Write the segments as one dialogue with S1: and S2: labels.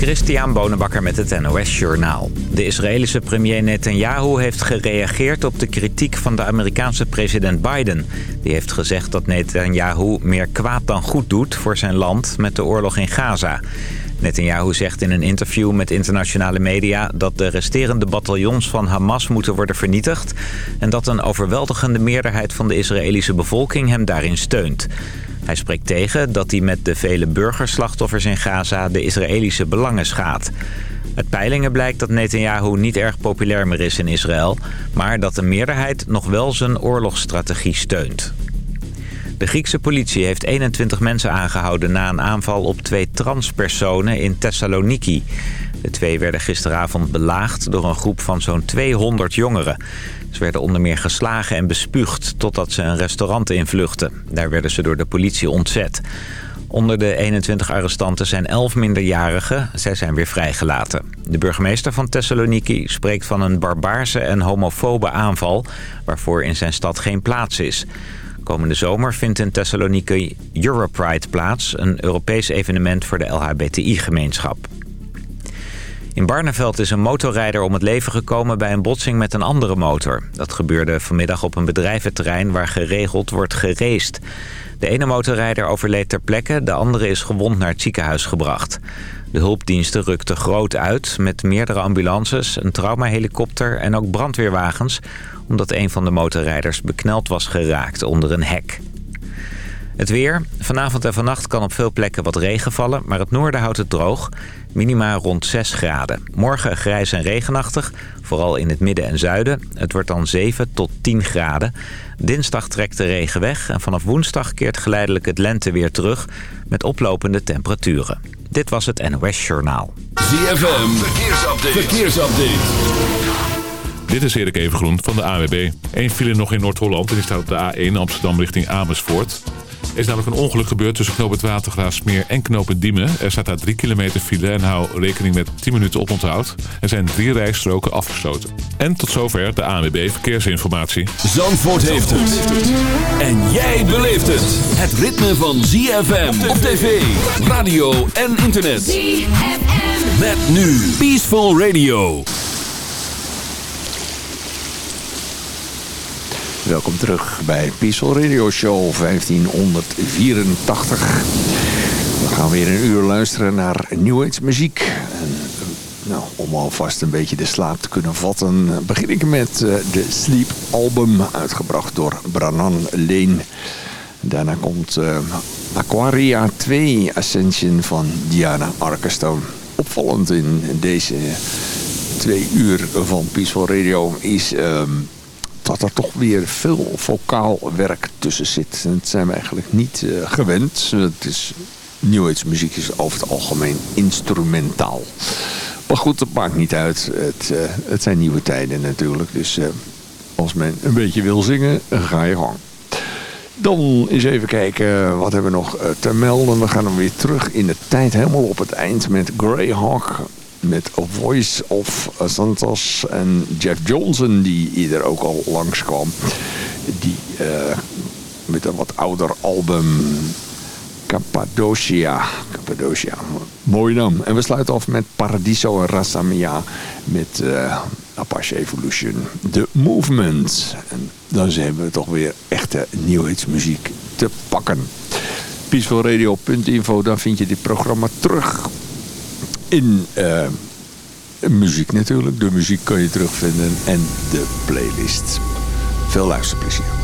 S1: Christian Bonenbakker met het NOS Journaal. De Israëlische premier Netanyahu heeft gereageerd op de kritiek van de Amerikaanse president Biden. Die heeft gezegd dat Netanyahu meer kwaad dan goed doet voor zijn land met de oorlog in Gaza. Netanyahu zegt in een interview met internationale media dat de resterende bataljons van Hamas moeten worden vernietigd... en dat een overweldigende meerderheid van de Israëlische bevolking hem daarin steunt. Hij spreekt tegen dat hij met de vele burgerslachtoffers in Gaza de Israëlische belangen schaadt. Uit peilingen blijkt dat Netanyahu niet erg populair meer is in Israël... maar dat de meerderheid nog wel zijn oorlogsstrategie steunt. De Griekse politie heeft 21 mensen aangehouden na een aanval op twee transpersonen in Thessaloniki. De twee werden gisteravond belaagd door een groep van zo'n 200 jongeren. Ze werden onder meer geslagen en bespuugd totdat ze een restaurant invluchten. Daar werden ze door de politie ontzet. Onder de 21 arrestanten zijn 11 minderjarigen. Zij zijn weer vrijgelaten. De burgemeester van Thessaloniki spreekt van een barbaarse en homofobe aanval... waarvoor in zijn stad geen plaats is. Komende zomer vindt in Thessaloniki Europride plaats... een Europees evenement voor de LHBTI-gemeenschap. In Barneveld is een motorrijder om het leven gekomen bij een botsing met een andere motor. Dat gebeurde vanmiddag op een bedrijventerrein waar geregeld wordt gereest. De ene motorrijder overleed ter plekke, de andere is gewond naar het ziekenhuis gebracht. De hulpdiensten rukten groot uit met meerdere ambulances, een traumahelikopter en ook brandweerwagens... omdat een van de motorrijders bekneld was geraakt onder een hek. Het weer. Vanavond en vannacht kan op veel plekken wat regen vallen, maar het noorden houdt het droog. Minima rond 6 graden. Morgen grijs en regenachtig, vooral in het midden en zuiden. Het wordt dan 7 tot 10 graden. Dinsdag trekt de regen weg en vanaf woensdag keert geleidelijk het lente weer terug... met oplopende temperaturen. Dit was het NOS Journaal.
S2: ZFM, verkeersupdate. verkeersupdate.
S3: Dit is Erik Evengroen van de AWB. Eén file nog in Noord-Holland en die staat op de A1 Amsterdam richting Amersfoort. Er is namelijk een ongeluk gebeurd tussen knoop het Watergraafsmeer en knoop het Diemen. Er staat daar 3 kilometer file en hou rekening met 10 minuten oponthoud. Er zijn drie rijstroken afgesloten. En tot zover de ANWB Verkeersinformatie.
S2: Zandvoort heeft het. En jij beleeft het. Het ritme van ZFM op tv, radio en internet. ZFM. Met nu Peaceful Radio.
S4: Welkom terug bij Peaceful Radio Show 1584. We gaan weer een uur luisteren naar New Age muziek. En, nou, om alvast een beetje de slaap te kunnen vatten... begin ik met uh, de Sleep album, uitgebracht door Branan Leen. Daarna komt uh, Aquaria 2 Ascension van Diana Arkestone. Opvallend in deze twee uur van Peaceful Radio is... Ehm, dat er toch weer veel vocaal werk tussen zit. En dat zijn we eigenlijk niet uh, gewend. Het is, New Age muziek is over het algemeen instrumentaal. Maar goed, dat maakt niet uit. Het, uh, het zijn nieuwe tijden natuurlijk. Dus uh, als men een beetje wil zingen, ga je gang. Dan eens even kijken, wat hebben we nog te melden. We gaan dan weer terug in de tijd, helemaal op het eind met Greyhawk met A Voice of Santos en Jeff Johnson die hier ook al langskwam. Die uh, met een wat ouder album Cappadocia. Cappadocia, mooi naam. En we sluiten af met Paradiso Rasamia met uh, Apache Evolution. The Movement. En dan hebben we toch weer echte nieuwheidsmuziek te pakken. Peacefulradio.info, daar vind je dit programma terug in uh, muziek natuurlijk. De muziek kan je terugvinden en de playlist. Veel luisterplezier.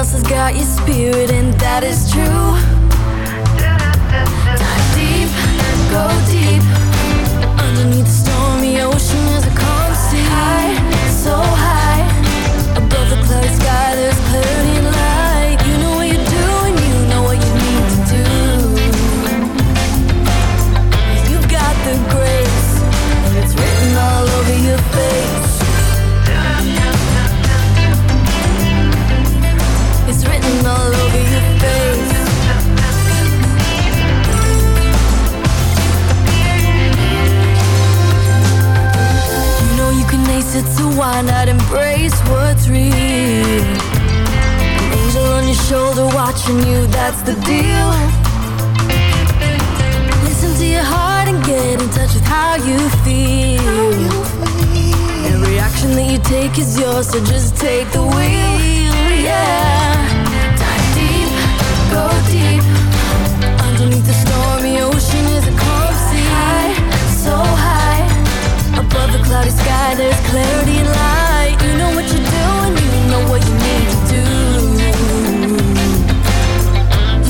S5: Else has got your spirit, and that is true. Dive deep, go deep. Underneath the stormy ocean is a calm sea. High, so high. Above the cloudy you it, so why not embrace what's real? An angel on your shoulder watching you, that's the deal. Listen to your heart and get in touch with how you feel. Every action that you take is yours, so just take the wheel, yeah. Cloudy sky, there's clarity and light. You know what you're doing, you know what you need to do.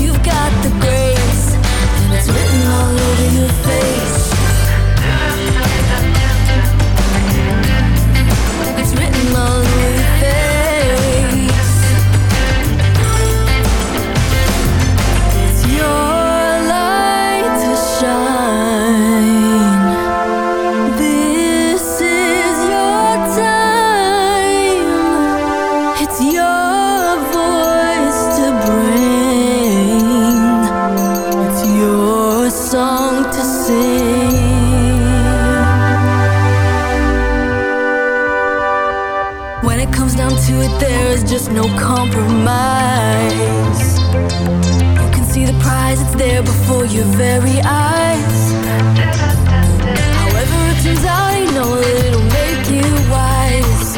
S5: You've got the grace, and it's written all over your face. Song to sing. When it comes down to it, there is just no compromise. You can see the prize, it's there before your very eyes. However it turns out, you know it'll make you wise.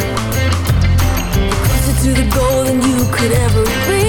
S5: Closer to the goal than you could ever realize.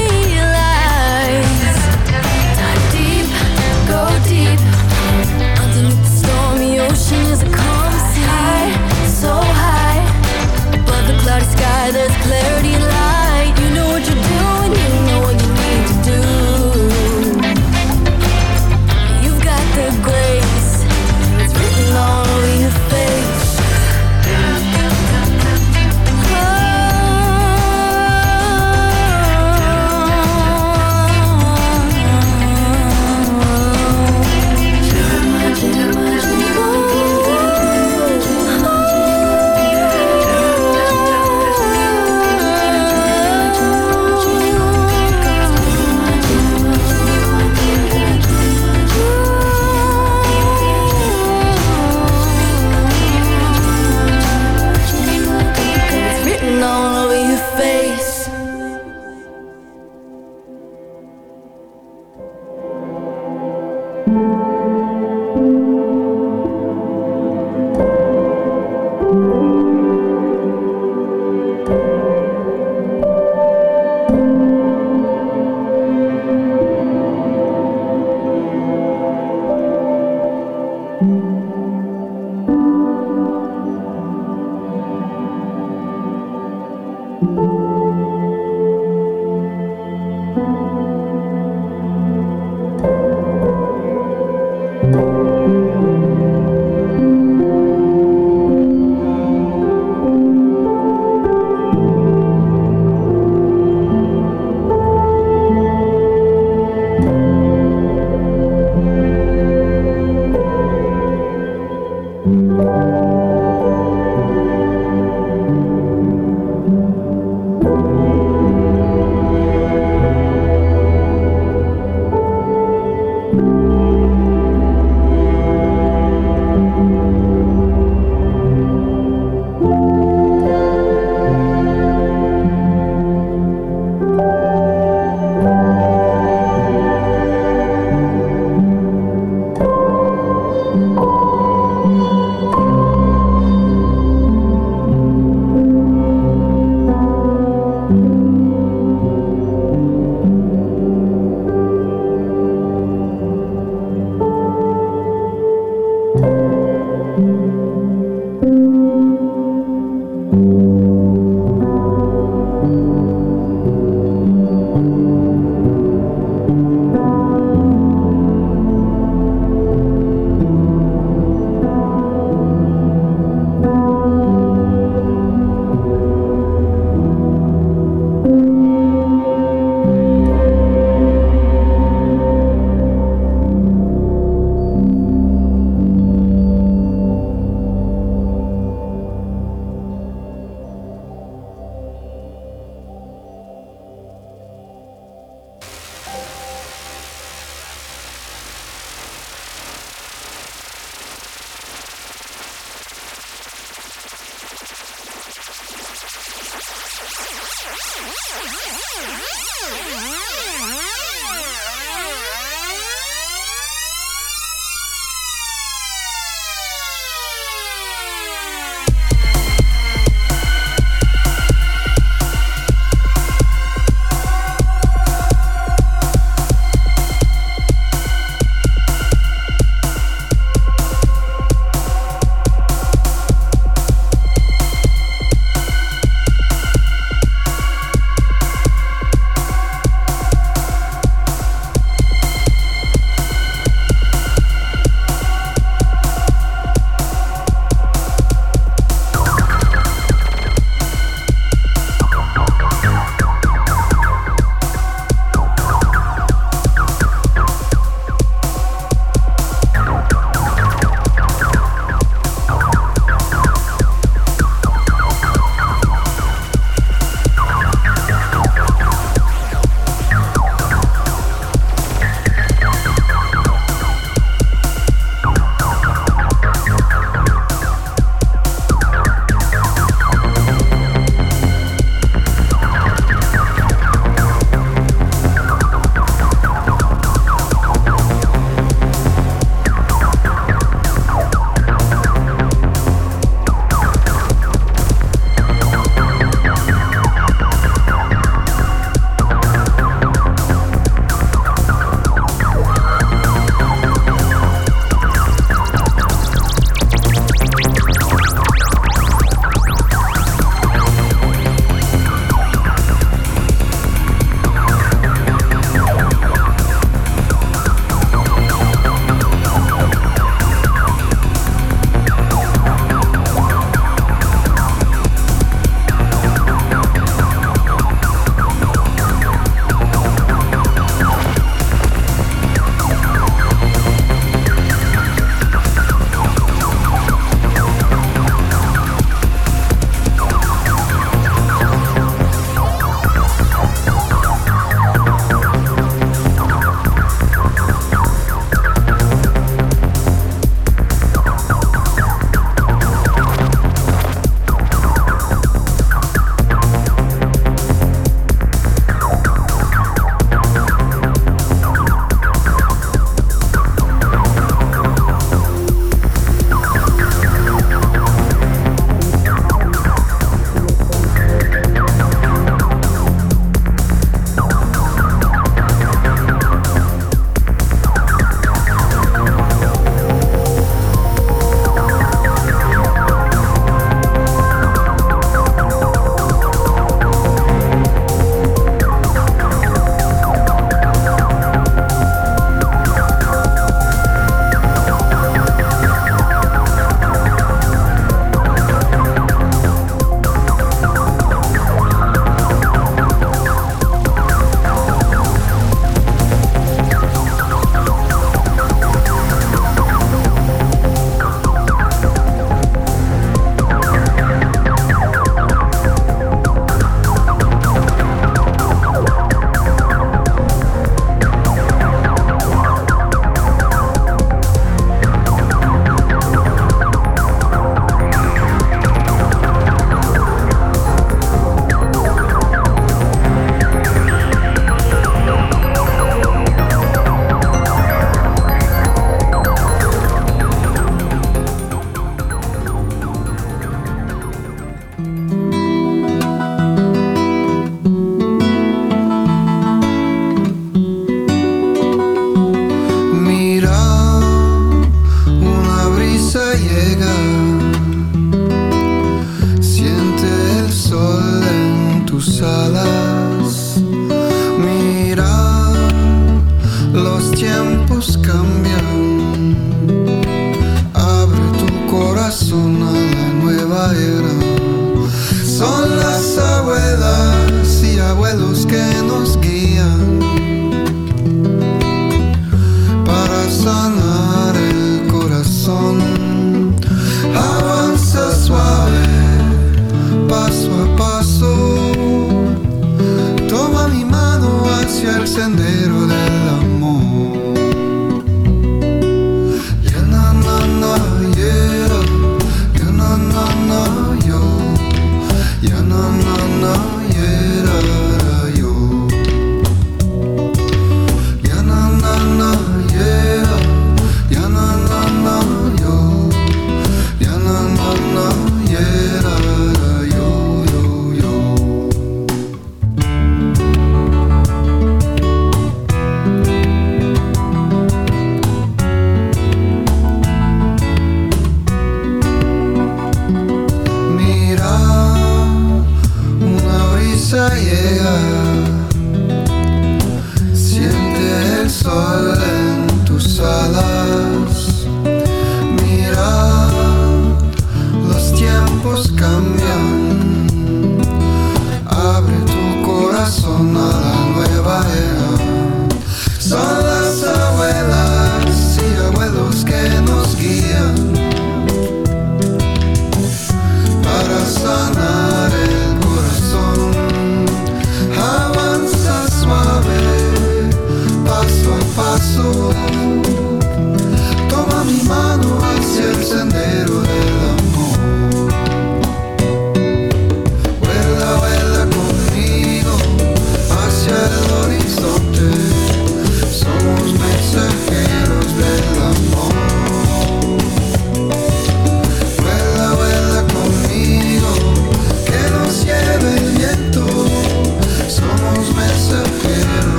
S6: yeah.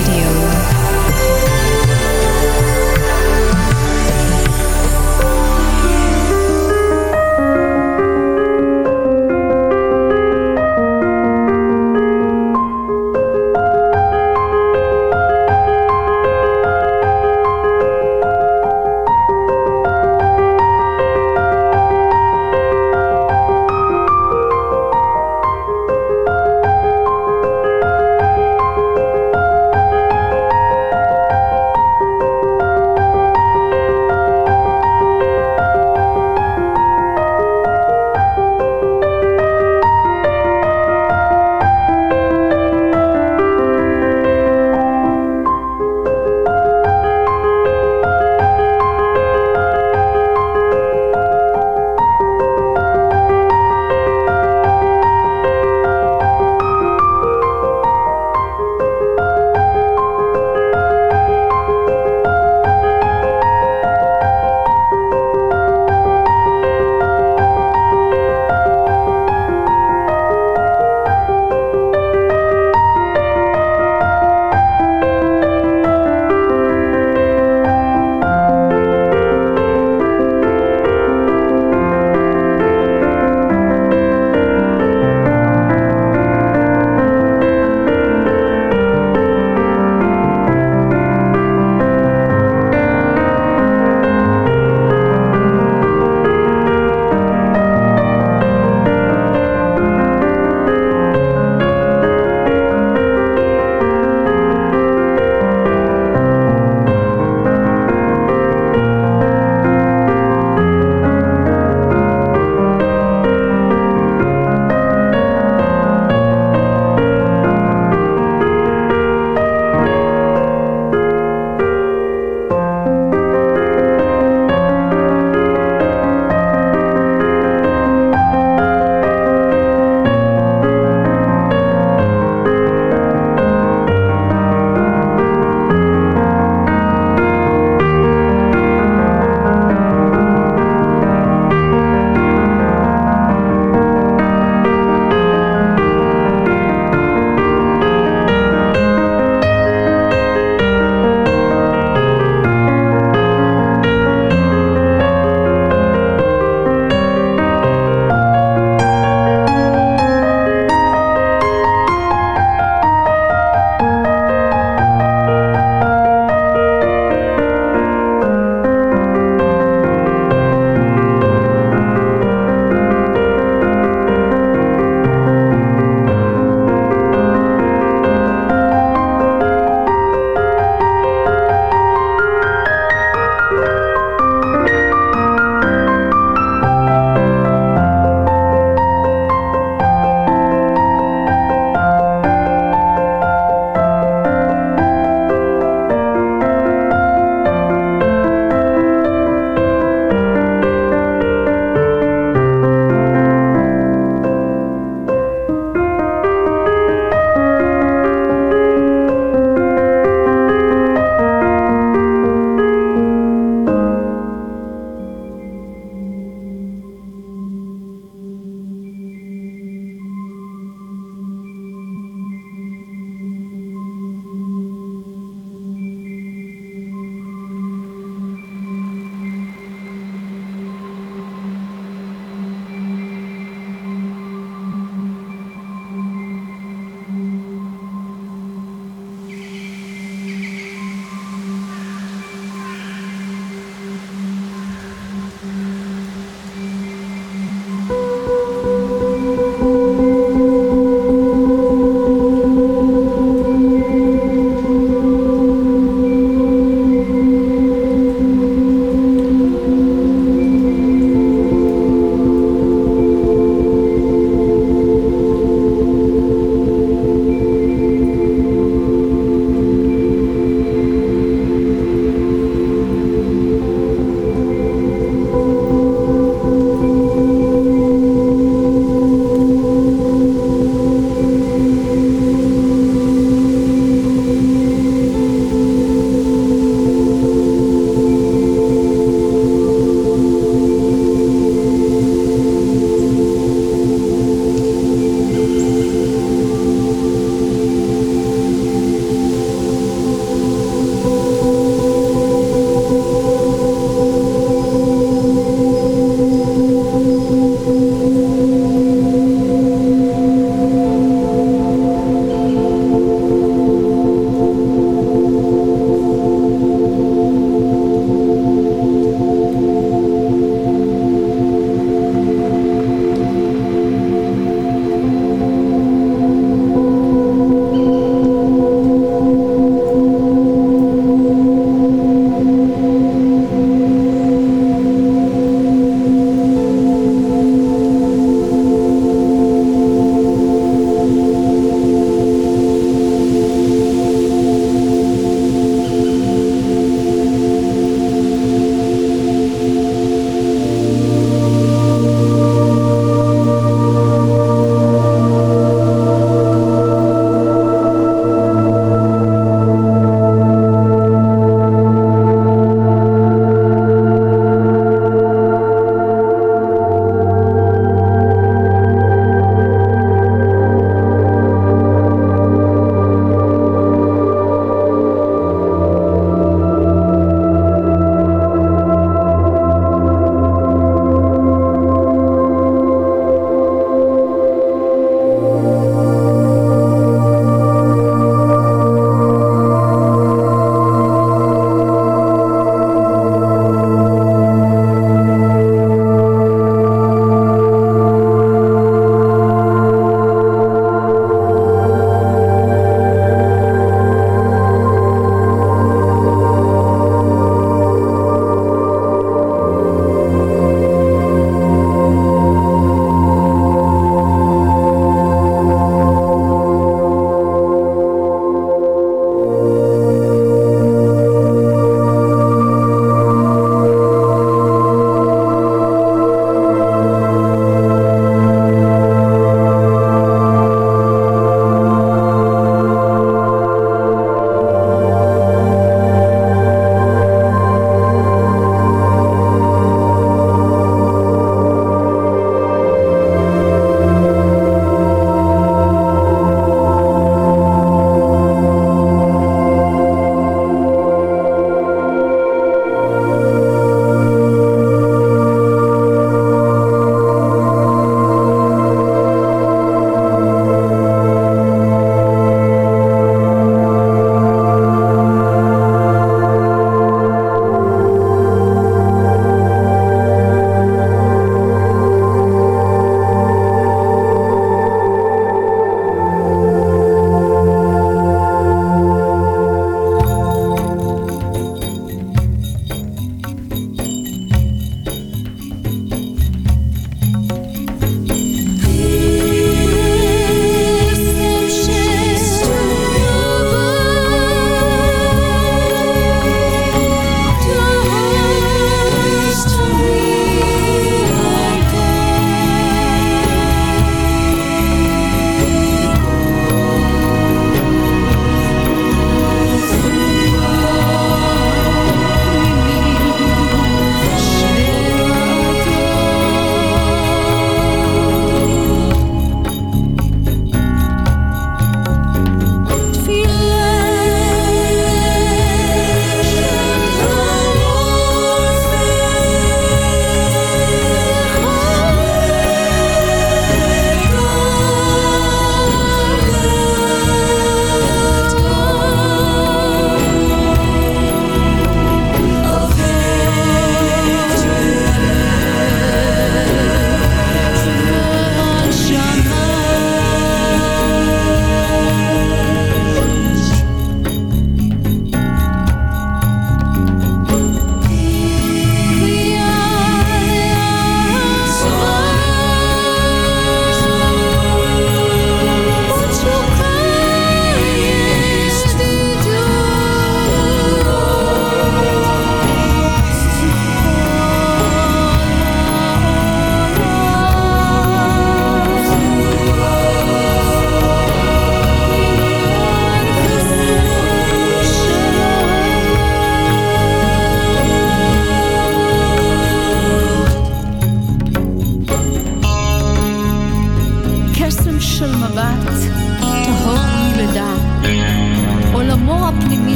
S6: Radio.